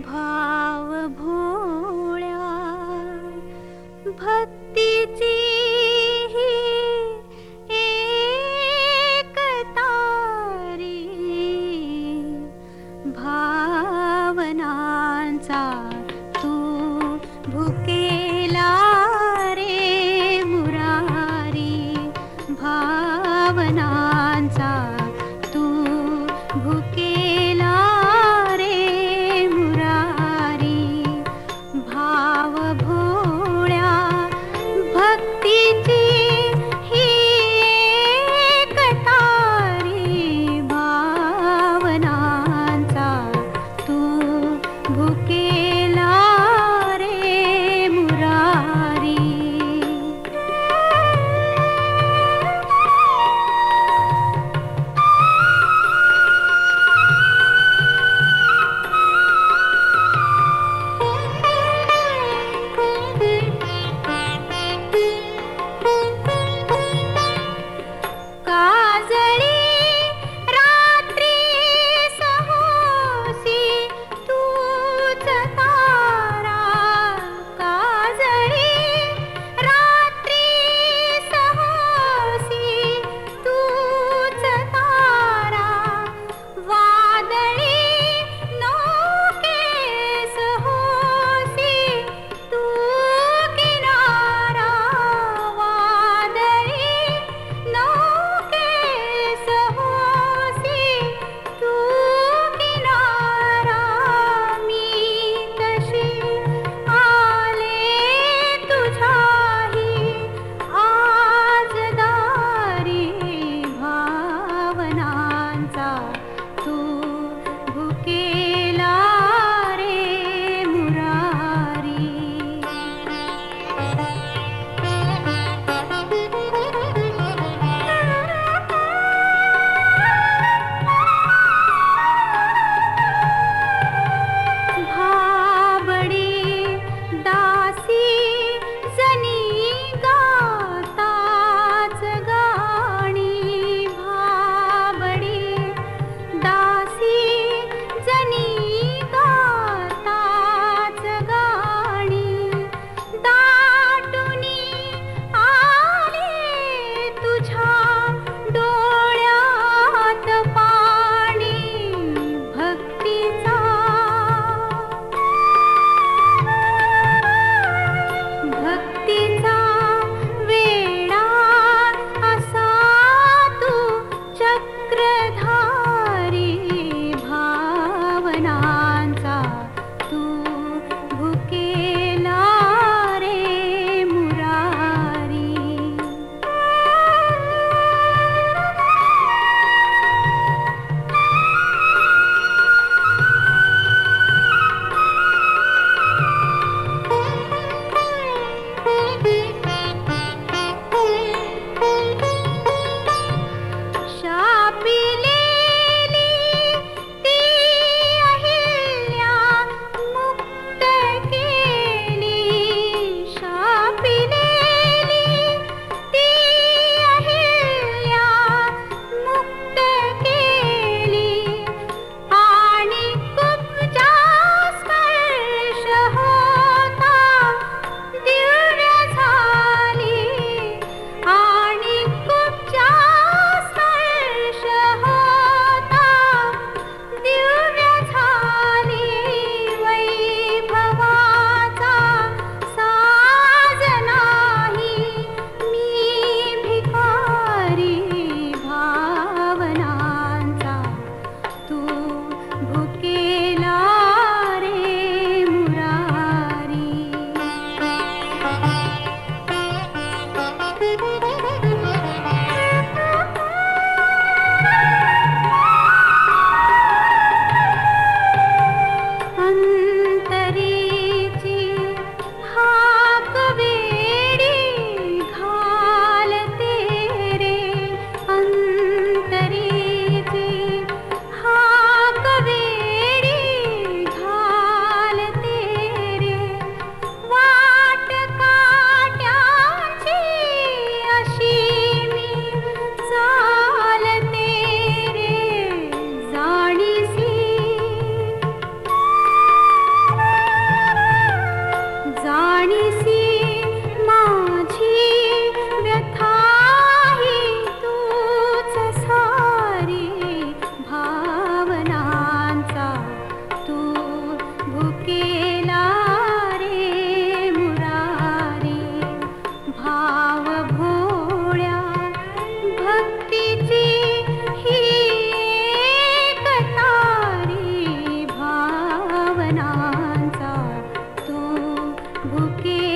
भाव भो अवभू प्रभु के